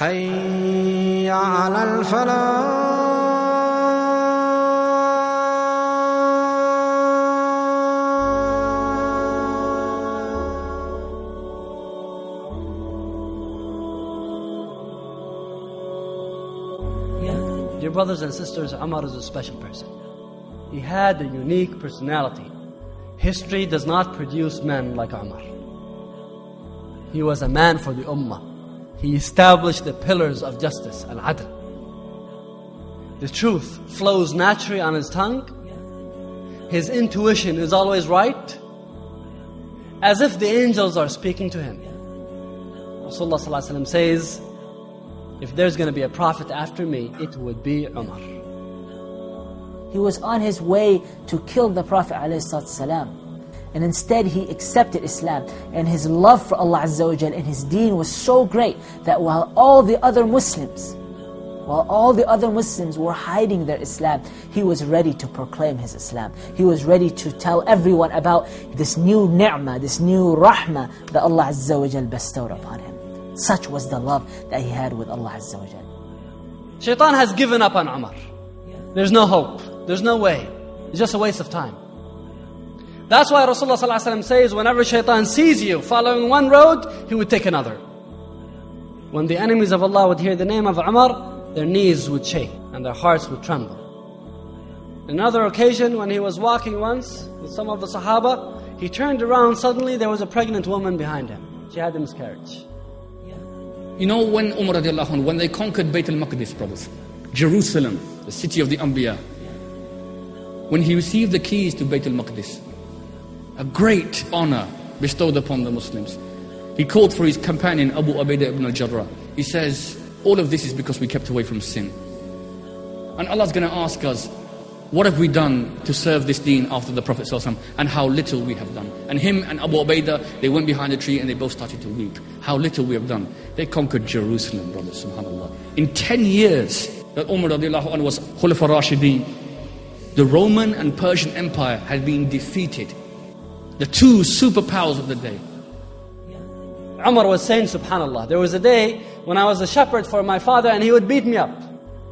حي على الفلاح Dear brothers and sisters, Umar is a special person. He had a unique personality. History does not produce men like Umar. He was a man for the Ummah. He established the pillars of justice, al adl. The truth flows naturally on his tongue. His intuition is always right, as if the angels are speaking to him. Rasulullah says, if there's going to be a prophet after me, it would be Umar. He was on his way to kill the Prophet ﷺ. And instead he accepted Islam. And his love for Allah Azza wa Jal and his deen was so great that while all the other Muslims, while all the other Muslims were hiding their Islam, he was ready to proclaim his Islam. He was ready to tell everyone about this new ni'mah, this new rahmah that Allah Azza wa Jal bestowed upon him. Such was the love that he had with Allah Azza wa Jal. Shaitan has given up on Umar. There's no hope. There's no way. It's just a waste of time. That's why Rasulullah says, whenever shaitan sees you following one road, he would take another. When the enemies of Allah would hear the name of Umar, their knees would shake and their hearts would tremble. Another occasion, when he was walking once with some of the Sahaba, he turned around, suddenly there was a pregnant woman behind him. She had a miscarriage. You know when Umar radiallahu anhu, when they conquered Bayt al-Maqdis, brothers, Jerusalem, the city of the Anbiya, when he received the keys to Bayt al-Maqdis, a great honor bestowed upon the Muslims. He called for his companion Abu Ubaidah ibn al-Jarrah. He says, all of this is because we kept away from sin. And Allah's going to ask us, what have we done to serve this deen after the Prophet and how little we have done. And him and Abu Ubaidah, they went behind a tree and they both started to weep. How little we have done. They conquered Jerusalem, brothers, subhanAllah. In 10 years that Umar was Khulafa Rashideen, the Roman and Persian Empire had been defeated. The two superpowers of the day. Umar was saying, Subhanallah, there was a day when I was a shepherd for my father and he would beat me up.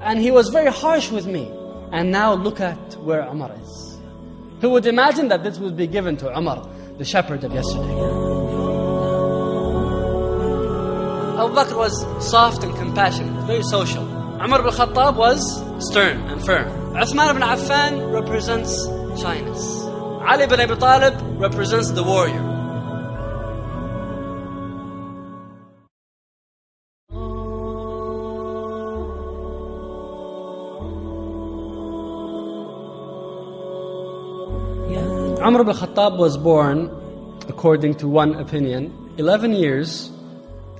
And he was very harsh with me. And now look at where Umar is. Who would imagine that this would be given to Umar, the shepherd of yesterday? Abu Bakr was soft and compassionate, very social. Umar ibn Khattab was stern and firm. Uthman ibn Affan represents shyness. Ali ibn Abi Talib represents the warrior. Umar ibn Khattab was born, according to one opinion, 11 years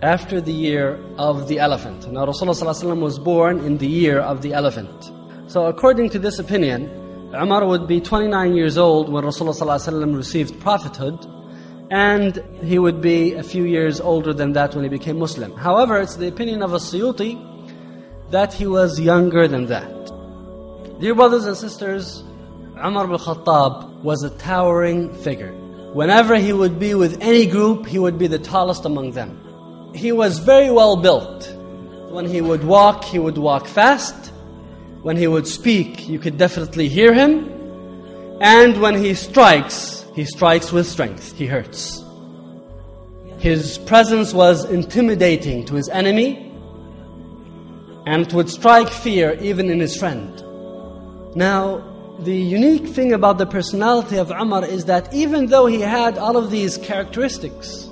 after the year of the elephant. Now Rasulullah was born in the year of the elephant. So according to this opinion, Umar would be 29 years old when Rasulullah received prophethood, and he would be a few years older than that when he became Muslim. However, it's the opinion of As-Suyuti that he was younger than that. Dear brothers and sisters, Umar ibn Khattab was a towering figure. Whenever he would be with any group, he would be the tallest among them. He was very well built. When he would walk, he would walk fast. When he would speak, you could definitely hear him. And when he strikes, he strikes with strength. He hurts. His presence was intimidating to his enemy, and it would strike fear even in his friend. Now, the unique thing about the personality of Umar is that even though he had all of these characteristics,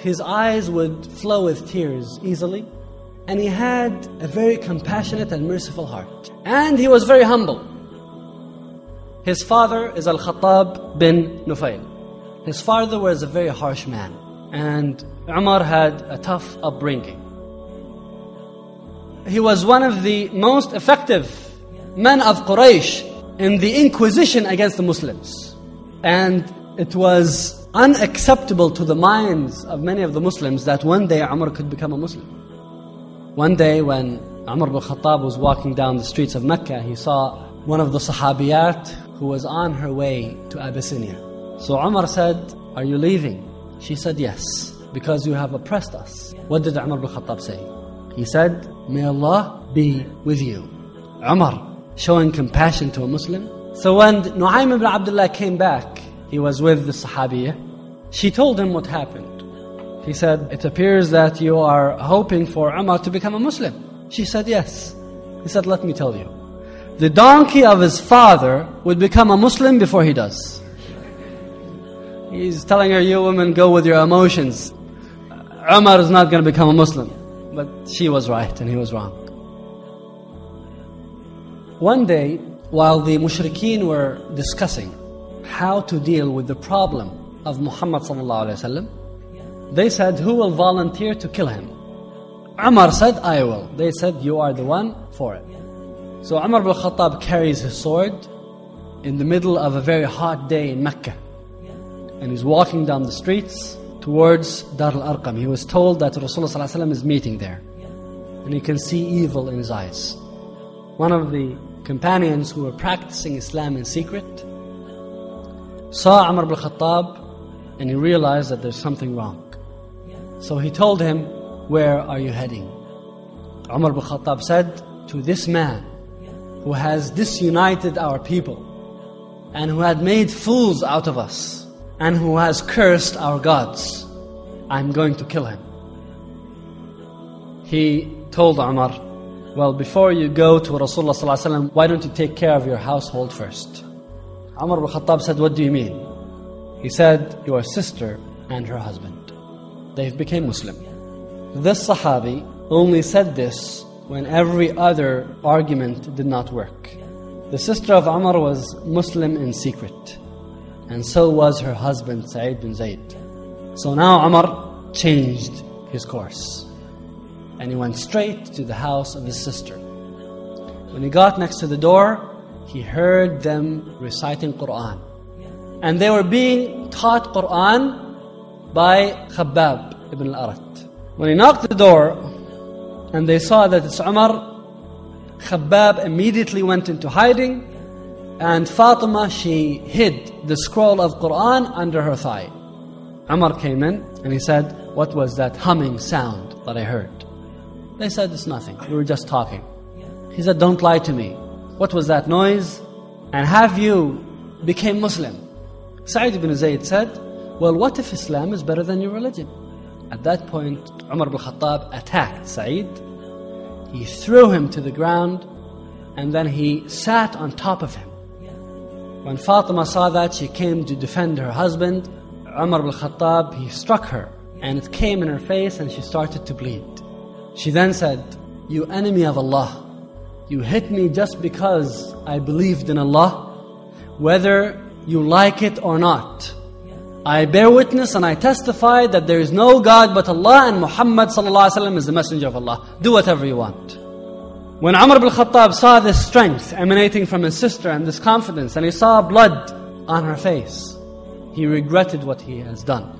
his eyes would flow with tears easily, and he had a very compassionate and merciful heart. And he was very humble. His father is Al Khattab bin Nufail. His father was a very harsh man, and Umar had a tough upbringing. He was one of the most effective men of Quraysh in the inquisition against the Muslims. And it was unacceptable to the minds of many of the Muslims that one day Umar could become a Muslim. One day when Umar bin Khattab was walking down the streets of Mecca, he saw one of the Sahabiyat who was on her way to Abyssinia. So Umar said, Are you leaving? She said, Yes, because you have oppressed us. What did Umar bin Khattab say? He said, May Allah be with you. Umar, showing compassion to a Muslim. So when Nu'aym ibn Abdullah came back, he was with the Sahabiya. She told him what happened. He said, It appears that you are hoping for Umar to become a Muslim. She said, Yes. He said, Let me tell you. The donkey of his father would become a Muslim before he does. He's telling her, You women go with your emotions. Umar is not going to become a Muslim. But she was right and he was wrong. One day, while the mushrikeen were discussing how to deal with the problem of Muhammad they said, Who will volunteer to kill him? Umar said, I will. They said, You are the one for it. So Umar ibn Khattab carries his sword in the middle of a very hot day in Mecca. And he's walking down the streets towards Dar al-Arqam. He was told that Rasulullah is meeting there. And he can see evil in his eyes. One of the companions who were practicing Islam in secret saw Umar ibn Khattab and he realized that there's something wrong. So he told him, Where are you heading? Umar ibn Khattab said, To this man who has disunited our people and who had made fools out of us and who has cursed our gods, I'm going to kill him. He told Umar, Well, before you go to Rasulullah, why don't you take care of your household first? Umar ibn Khattab said, What do you mean? He said, Your sister and her husband. They became Muslim. This Sahabi only said this when every other argument did not work. The sister of Umar was Muslim in secret, and so was her husband Sa'id bin Zayd. So now Umar changed his course, and he went straight to the house of his sister. When he got next to the door, he heard them reciting Quran. And they were being taught Quran by Khabbab ibn al-Arat. When he knocked the door and they saw that it's Umar, Khabbab immediately went into hiding and Fatima, she hid the scroll of Quran under her thigh. Umar came in and he said, What was that humming sound that I heard? They said, It's nothing. We were just talking. He said, Don't lie to me. What was that noise? And have you became Muslim? Sa'id ibn Zayd said, Well, what if Islam is better than your religion? At that point, Umar ibn Khattab attacked Sa'id. He threw him to the ground and then he sat on top of him. When Fatima saw that, she came to defend her husband. Umar ibn Khattab, he struck her and it came in her face and she started to bleed. She then said, You enemy of Allah, you hit me just because I believed in Allah. Whether you like it or not. I bear witness and I testify that there is no God but Allah and Muhammad is the messenger of Allah. Do whatever you want. When Umar ibn Khattab saw this strength emanating from his sister and this confidence and he saw blood on her face, he regretted what he has done.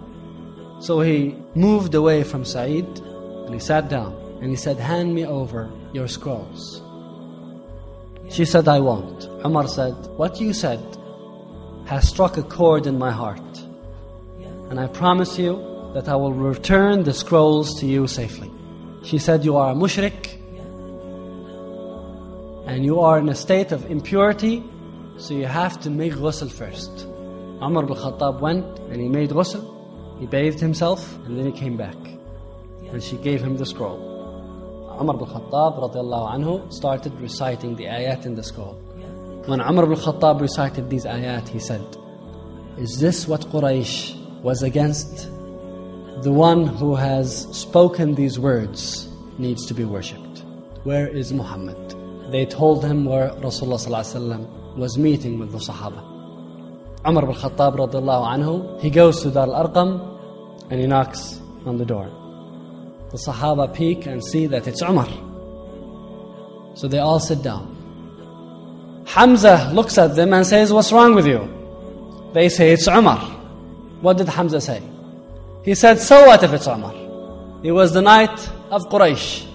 So he moved away from Sa'id and he sat down and he said, Hand me over your scrolls. She said, I won't. Umar said, What you said has struck a chord in my heart. And I promise you that I will return the scrolls to you safely. She said, You are a mushrik and you are in a state of impurity, so you have to make ghusl first. Umar ibn Khattab went and he made ghusl, he bathed himself, and then he came back. And she gave him the scroll. Umar ibn Khattab anhu, started reciting the ayat in the scroll. When Umar ibn Khattab recited these ayat, he said, Is this what Quraysh was against? The one who has spoken these words needs to be worshipped. Where is Muhammad? They told him where Rasulullah was meeting with the Sahaba. Umar ibn Khattab anhu, he goes to Dar al-Arqam and he knocks on the door. The Sahaba peek and see that it's Umar. So they all sit down. Hamza looks at them and says, What's wrong with you? They say, It's Umar. What did Hamza say? He said, So what if it's Umar? It was the knight of Quraysh.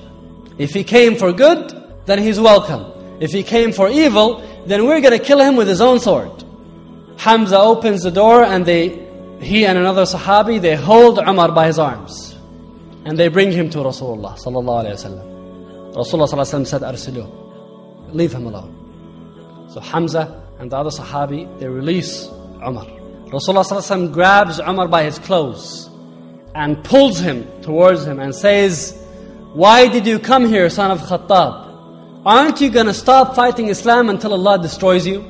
If he came for good, then he's welcome. If he came for evil, then we're going to kill him with his own sword. Hamza opens the door and they, he and another Sahabi, they hold Umar by his arms. And they bring him to Rasulullah sallallahu alayhi wasallam. Rasulullah sallallahu alayhi said, Arsilu, leave him alone. So Hamza and the other Sahabi, they release Umar. Rasulullah grabs Umar by his clothes and pulls him towards him and says, Why did you come here, son of Khattab? Aren't you going to stop fighting Islam until Allah destroys you?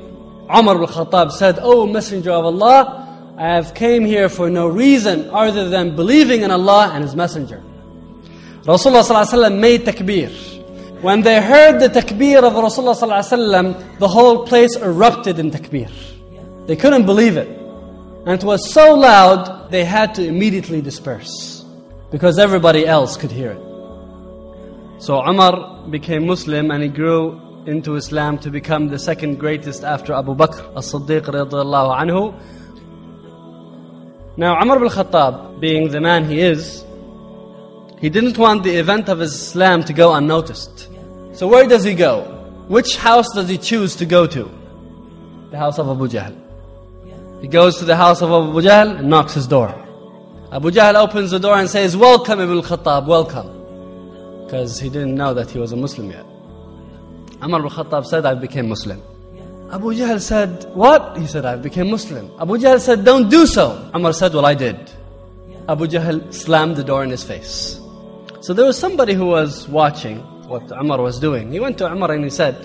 Umar al Khattab said, Oh Messenger of Allah, I have came here for no reason other than believing in Allah and His Messenger. Rasulullah made takbir. When they heard the takbir of Rasulullah the whole place erupted in takbir. They couldn't believe it. And it was so loud, they had to immediately disperse. Because everybody else could hear it. So Umar became Muslim and he grew into Islam to become the second greatest after Abu Bakr as-Siddiq radiallahu anhu now, Umar ibn Khattab, being the man he is, he didn't want the event of his Islam to go unnoticed. So where does he go? Which house does he choose to go to? The house of Abu Jahl. He goes to the house of Abu Jahl and knocks his door. Abu Jahl opens the door and says, Welcome Ibn Khattab, welcome. Because he didn't know that he was a Muslim yet. Umar ibn Khattab said, I became Muslim. Abu Jahl said, What? He said, I became Muslim. Abu Jahl said, Don't do so. Umar said, Well, I did. Abu Jahl slammed the door in his face. So there was somebody who was watching what Umar was doing. He went to Umar and he said,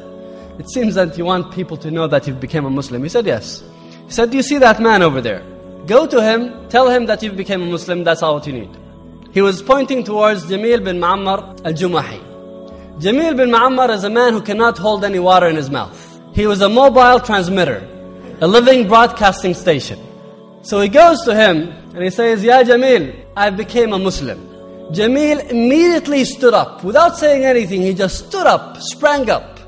It seems that you want people to know that you've become a Muslim. He said, Yes. He said, Do you see that man over there? Go to him, tell him that you've become a Muslim, that's all you need. He was pointing towards Jamil bin Ma'ammar al-Jumahi. Jamil bin Ma'ammar is a man who cannot hold any water in his mouth. He was a mobile transmitter, a living broadcasting station. So he goes to him and he says, Ya Jamil, I've became a Muslim. Jamil immediately stood up. Without saying anything, he just stood up, sprang up,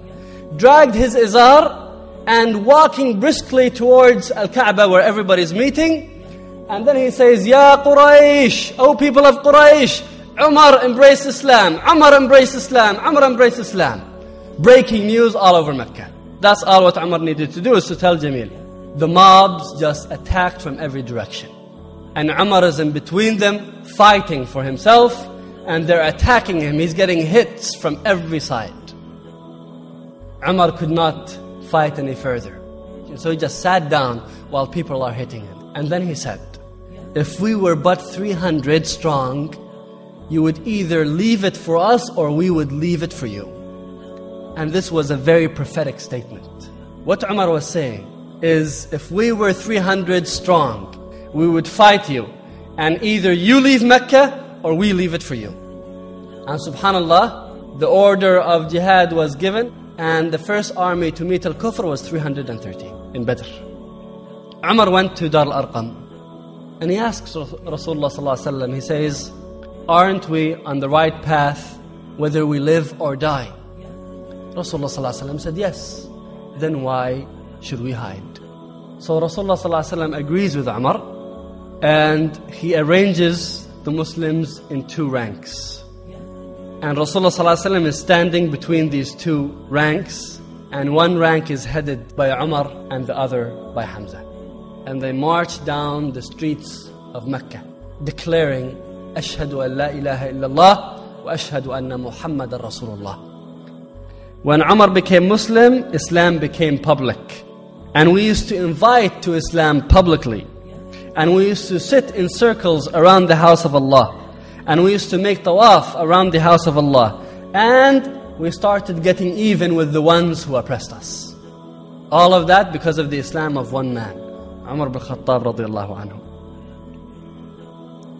dragged his izar, and walking briskly towards Al-Kaaba where everybody's meeting. And then he says, Ya Quraysh, O people of Quraysh, Umar embraced Islam, Umar embraced Islam, Umar embraced Islam. Breaking news all over Mecca. That's all what Umar needed to do is to tell Jamil. The mobs just attacked from every direction. And Umar is in between them, fighting for himself, and they're attacking him. He's getting hits from every side. Umar could not fight any further. So he just sat down while people are hitting him. And then he said, If we were but 300 strong, you would either leave it for us or we would leave it for you. And this was a very prophetic statement. What Umar was saying is if we were 300 strong, we would fight you. And either you leave Mecca or we leave it for you. And subhanAllah, the order of jihad was given. And the first army to meet Al-Kufr was 330 in Badr. Umar went to Dar al-Arqam. And he asks Rasulullah he says, Aren't we on the right path whether we live or die? Rasulullah said, Yes. Then why should we hide? So Rasulullah agrees with Umar and he arranges the Muslims in two ranks. And Rasulullah is standing between these two ranks, and one rank is headed by Umar and the other by Hamza. And they march down the streets of Mecca, declaring, Ashhadu an la ilaha illallah wa ashhadu anna Muhammadan Rasulullah. When Umar became Muslim, Islam became public. And we used to invite to Islam publicly. And we used to sit in circles around the house of Allah. And we used to make tawaf around the house of Allah. And we started getting even with the ones who oppressed us. All of that because of the Islam of one man, Umar bin Khattab radiallahu anhu.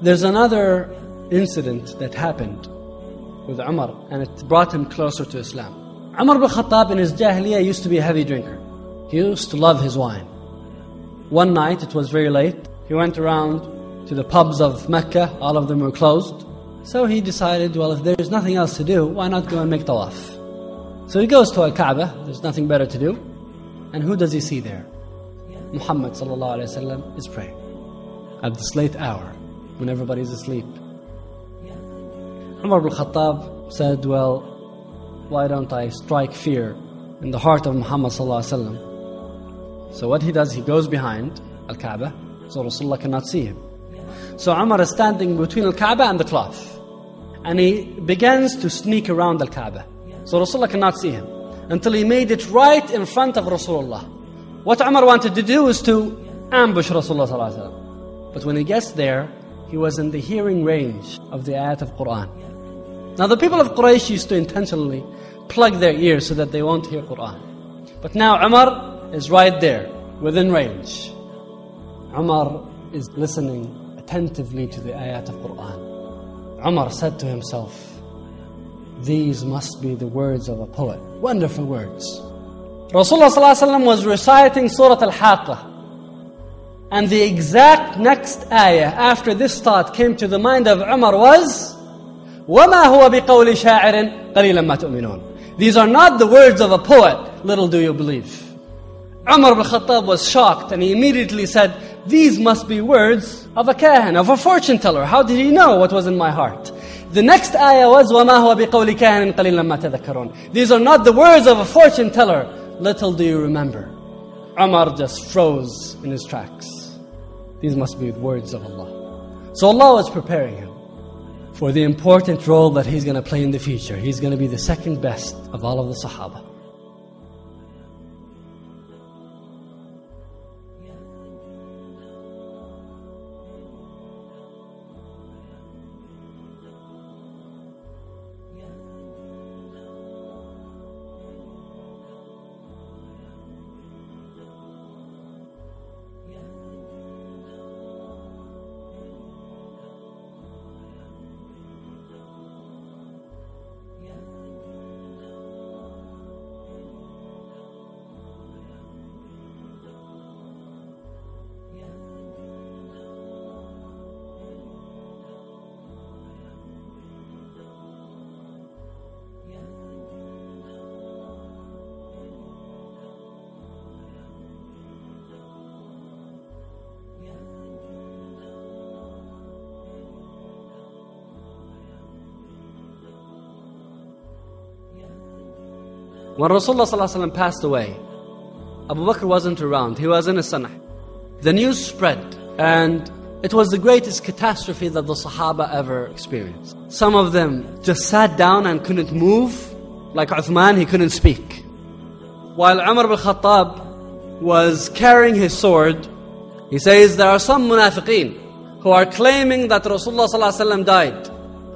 There's another incident that happened with Umar and it brought him closer to Islam. Umar ibn Khattab in his Jahiliyyah used to be a heavy drinker. He used to love his wine. One night, it was very late, he went around to the pubs of Mecca, all of them were closed. So he decided, well, if there's nothing else to do, why not go and make tawaf? So he goes to Al-Kaaba, there's nothing better to do. And who does he see there? Muhammad is praying at this late hour when everybody's asleep. Umar ibn Khattab said, well, why don't I strike fear in the heart of Muhammad So what he does, he goes behind Al-Kaaba, so Rasulullah cannot see him. So Umar is standing between Al-Kaaba and the cloth. and he begins to sneak around Al Kaaba. So Rasulullah cannot see him until he made it right in front of Rasulullah. What Umar wanted to do is to ambush Rasulullah. But when he gets there, he was in the hearing range of the ayat of Quran. Now the people of Quraysh used to intentionally plug their ears so that they won't hear Quran. But now Umar is right there, within range. Umar is listening attentively to the ayat of Quran. Umar said to himself, These must be the words of a poet. Wonderful words. Rasulullah ﷺ was reciting Surah Al Haqqah. And the exact next ayah after this thought came to the mind of Umar was, وَمَا هُوَ بِقَوْلِ شَاعِرٍ قَلِيلًا مَا تُؤْمِنُونَ These are not the words of a poet, little do you believe. Umar ibn Khattab was shocked and he immediately said, these must be words of a kahin, of a fortune teller. How did he know what was in my heart? The next ayah was, وَمَا هُوَ بِقَوْلِ كَاهِنٍ قَلِيلًا مَا تَذَكَّرُونَ These are not the words of a fortune teller. Little do you remember. Umar just froze in his tracks. These must be the words of Allah. So Allah was preparing him for the important role that he's going to play in the future. He's going to be the second best of all of the Sahaba. When Rasulullah passed away, Abu Bakr wasn't around, he was in a sanah. The news spread, and it was the greatest catastrophe that the Sahaba ever experienced. Some of them just sat down and couldn't move, like Uthman, he couldn't speak. While Umar bin Khattab was carrying his sword, he says there are some munafiqeen who are claiming that Rasulullah died.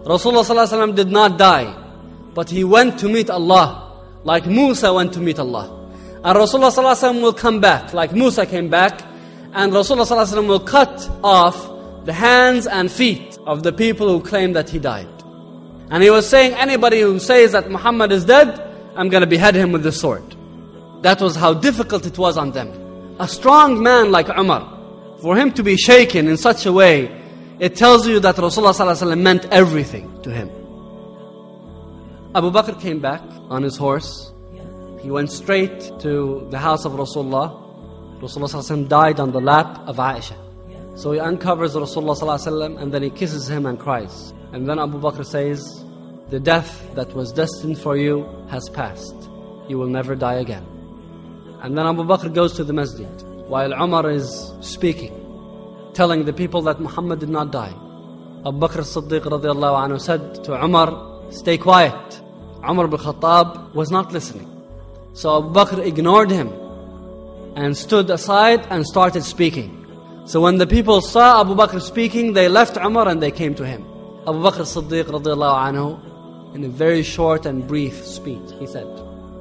Rasulullah did not die, but he went to meet Allah like Musa went to meet Allah. And Rasulullah will come back, like Musa came back, and Rasulullah will cut off the hands and feet of the people who claim that he died. And he was saying, anybody who says that Muhammad is dead, I'm going to behead him with the sword. That was how difficult it was on them. A strong man like Umar, for him to be shaken in such a way, it tells you that Rasulullah meant everything to him. Abu Bakr came back on his horse. He went straight to the house of Rasulullah. Rasulullah died on the lap of Aisha. So he uncovers Rasulullah and then he kisses him and cries. And then Abu Bakr says, The death that was destined for you has passed. You will never die again. And then Abu Bakr goes to the masjid while Umar is speaking, telling the people that Muhammad did not die. Abu Bakr as-Siddiq anhu said to Umar, Stay quiet. Umar bin Khattab was not listening. So Abu Bakr ignored him and stood aside and started speaking. So when the people saw Abu Bakr speaking, they left Umar and they came to him. Abu Bakr Siddiq radiallahu anhu, in a very short and brief speech, he said,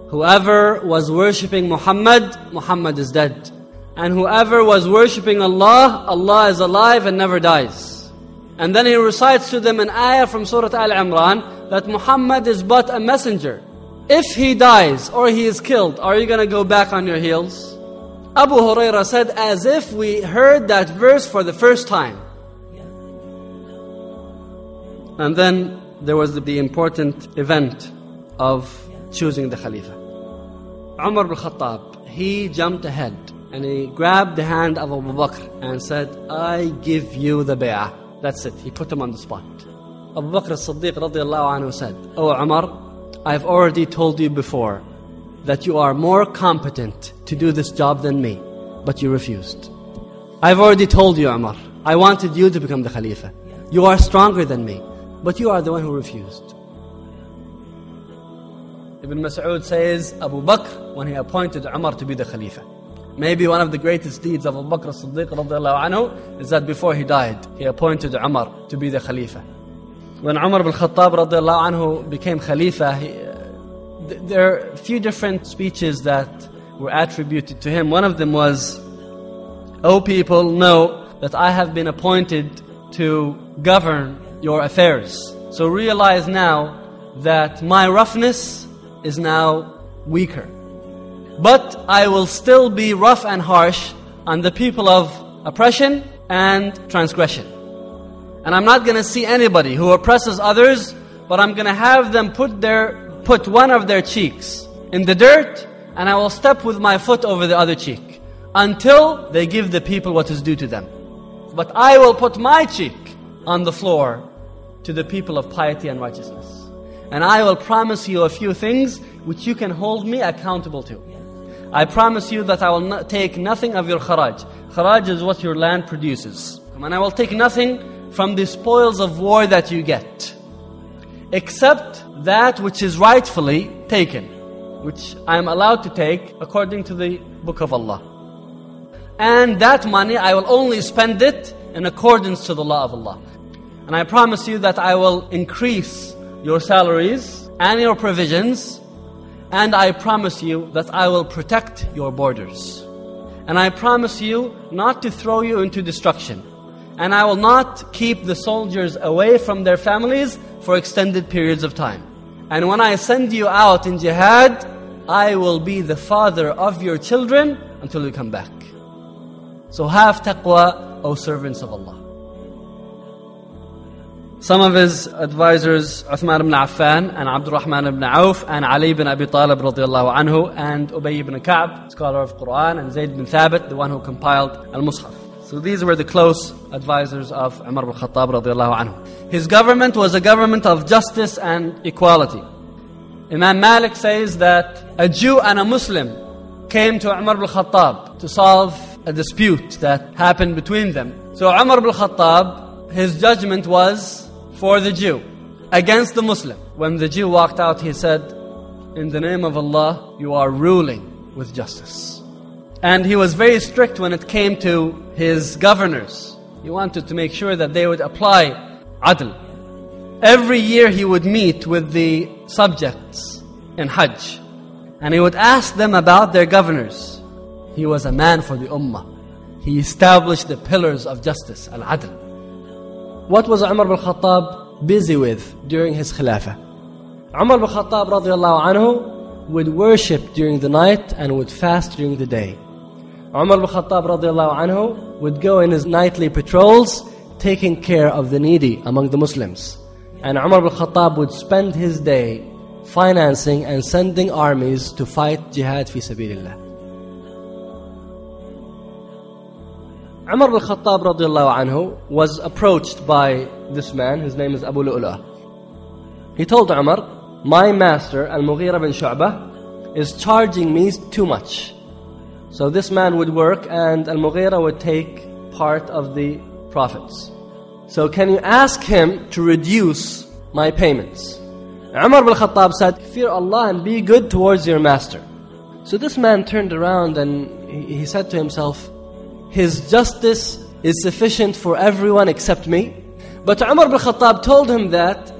Whoever was worshipping Muhammad, Muhammad is dead. And whoever was worshipping Allah, Allah is alive and never dies. And then he recites to them an ayah from Surah Al Imran that Muhammad is but a messenger. If he dies or he is killed, are you going to go back on your heels? Abu Huraira said, as if we heard that verse for the first time. And then there was the important event of choosing the Khalifa. Umar bin Khattab, he jumped ahead and he grabbed the hand of Abu Bakr and said, I give you the bay'ah. That's it. He put him on the spot. Abu Bakr as-Siddiq radiallahu anhu said, Oh Umar, I've already told you before that you are more competent to do this job than me, but you refused. I've already told you Umar, I wanted you to become the Khalifa. You are stronger than me, but you are the one who refused. Ibn Mas'ud says Abu Bakr when he appointed Umar to be the Khalifa. Maybe one of the greatest deeds of Abu Bakr as-Siddiq anhu is that before he died, he appointed Umar to be the Khalifa. When Umar ibn Khattab anhu became Khalifa, he, there are a few different speeches that were attributed to him. One of them was, O people, know that I have been appointed to govern your affairs. So realize now that my roughness is now weaker. But I will still be rough and harsh on the people of oppression and transgression. And I'm not going to see anybody who oppresses others, but I'm going to have them put their put one of their cheeks in the dirt, and I will step with my foot over the other cheek until they give the people what is due to them. But I will put my cheek on the floor to the people of piety and righteousness. And I will promise you a few things which you can hold me accountable to. I promise you that I will not take nothing of your kharaj. Kharaj is what your land produces. And I will take nothing from the spoils of war that you get. Except that which is rightfully taken. Which I am allowed to take according to the book of Allah. And that money I will only spend it in accordance to the law of Allah. And I promise you that I will increase your salaries and your provisions and I promise you that I will protect your borders. And I promise you not to throw you into destruction. And I will not keep the soldiers away from their families for extended periods of time. And when I send you out in jihad, I will be the father of your children until you come back. So have taqwa, O servants of Allah. Some of his advisors, Uthman ibn Affan and Abdurrahman ibn Auf and Ali ibn Abi Talib radiallahu anhu and Ubay ibn Ka'b, scholar of Quran, and Zayd ibn Thabit, the one who compiled Al-Mus'haf. So these were the close advisors of Umar ibn Khattab radiallahu anhu. His government was a government of justice and equality. Imam Malik says that a Jew and a Muslim came to Umar ibn Khattab to solve a dispute that happened between them. So Umar ibn Khattab, his judgment was for the Jew against the Muslim. When the Jew walked out, he said, In the name of Allah, you are ruling with justice. And he was very strict when it came to his governors. He wanted to make sure that they would apply adl. Every year he would meet with the subjects in Hajj. And he would ask them about their governors. He was a man for the ummah. He established the pillars of justice, al-adl. What was Umar bin Khattab busy with during his Khilafah? Umar bin Khattab radiallahu would worship during the night and would fast during the day. Umar bin Khattab radiallahu anhu would go in his nightly patrols taking care of the needy among the Muslims. And Umar bin Khattab would spend his day financing and sending armies to fight jihad fi sabilillah. Umar al Khattab anhu was approached by this man, his name is Abu Lu'la. He told Umar, My master, Al Mughira bin Shu'bah, is charging me too much. So this man would work and Al Mughira would take part of the profits. So can you ask him to reduce my payments? Umar bin Khattab said, Fear Allah and be good towards your master. So this man turned around and he said to himself, his justice is sufficient for everyone except me. But Umar bin Khattab told him that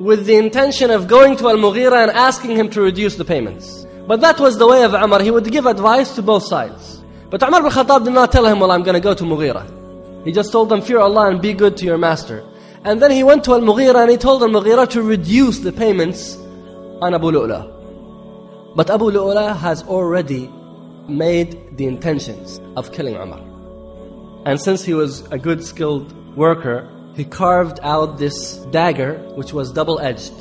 with the intention of going to Al-Mughira and asking him to reduce the payments. But that was the way of Umar. He would give advice to both sides. But Umar bin Khattab did not tell him, well, I'm going to go to Mughira. He just told them, fear Allah and be good to your master. And then he went to Al-Mughira and he told Al-Mughira to reduce the payments on Abu Lu'la. But Abu Lu'la has already made the intentions of killing Umar. And since he was a good skilled worker, he carved out this dagger which was double edged.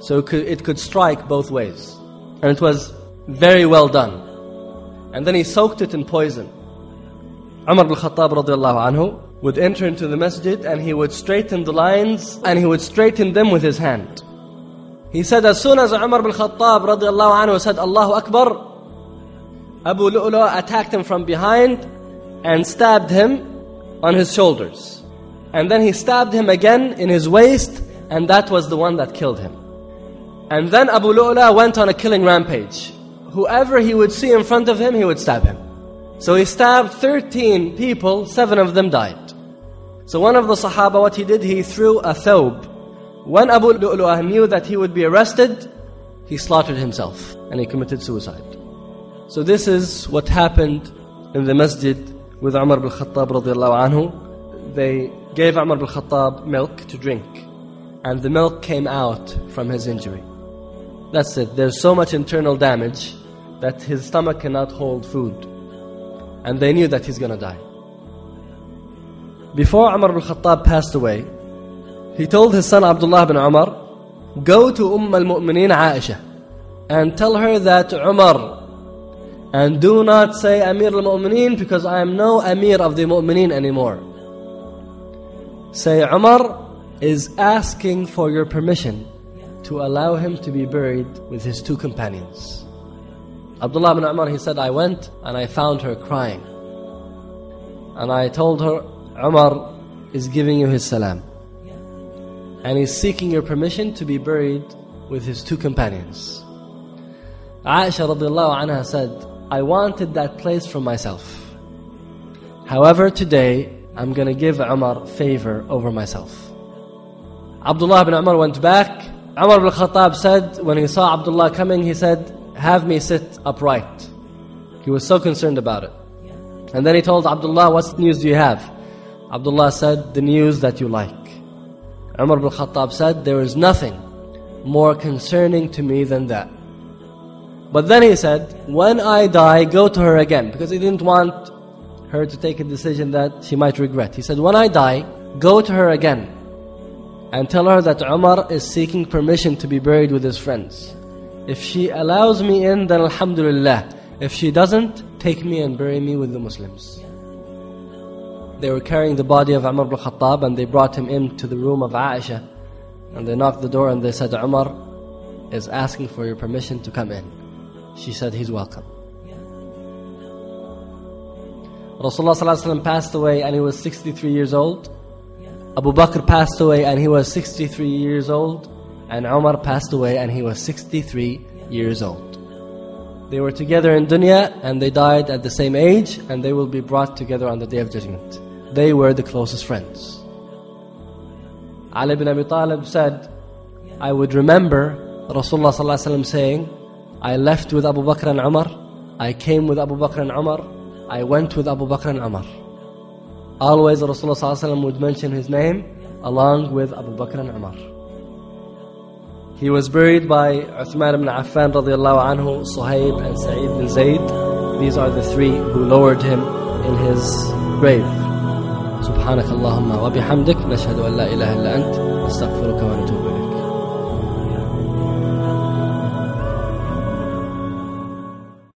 So it could strike both ways. And it was very well done. And then he soaked it in poison. Umar bin Khattab anhu would enter into the masjid and he would straighten the lines and he would straighten them with his hand. He said as soon as Umar bin Khattab anhu said Allahu Akbar, Abu Lu'lu' attacked him from behind and stabbed him on his shoulders. And then he stabbed him again in his waist and that was the one that killed him. And then Abu Lu'la went on a killing rampage. Whoever he would see in front of him, he would stab him. So he stabbed 13 people, seven of them died. So one of the Sahaba, what he did, he threw a thawb. When Abu Lu'lu'ah knew that he would be arrested, he slaughtered himself and he committed suicide. So this is what happened in the masjid with Umar ibn Khattab anhu. They gave Umar ibn Khattab milk to drink and the milk came out from his injury. That's it. There's so much internal damage that his stomach cannot hold food. And they knew that he's going to die. Before Umar ibn Khattab passed away, he told his son Abdullah bin Umar, Go to Umm al Mu'mineen Aisha and tell her that Umar, and do not say Amir al Mu'mineen because I am no Amir of the Mu'mineen anymore. Say Umar is asking for your permission to allow him to be buried with his two companions. Abdullah bin Umar, he said, I went and I found her crying. And I told her, Umar is giving you his salam. And he's seeking your permission to be buried with his two companions. Aisha radiallahu anha said, I wanted that place for myself. However, today, I'm going to give Umar favor over myself. Abdullah bin Umar went back. Umar bin Khattab said, when he saw Abdullah coming, he said, have me sit upright. He was so concerned about it. And then he told Abdullah, what news do you have? Abdullah said, the news that you like. Umar bin Khattab said, there is nothing more concerning to me than that. But then he said, when I die, go to her again. Because he didn't want her to take a decision that she might regret. He said, when I die, go to her again. And tell her that Umar is seeking permission to be buried with his friends. If she allows me in, then Alhamdulillah. If she doesn't, take me and bury me with the Muslims. They were carrying the body of Umar ibn Khattab and they brought him into the room of Aisha. And they knocked the door and they said, Umar is asking for your permission to come in. She said, he's welcome. Rasulullah passed away and he was 63 years old. Abu Bakr passed away and he was 63 years old. And Umar passed away and he was 63 years old. They were together in dunya and they died at the same age and they will be brought together on the day of judgment. They were the closest friends. Ali ibn Abi Talib said, I would remember Rasulullah saying, I left with Abu Bakr and Umar, I came with Abu Bakr and Umar, I went with Abu Bakr and Umar. Always Rasulullah would mention his name along with Abu Bakr and Umar. He was buried by Uthman ibn Affan radiallahu anhu, Suhaib and Sa'id bin Zayd. These are the three who lowered him in his grave. سبحانك اللهم وبحمدك نشهد أن لا إله إلا أنت نستغفرك ونتوب إليك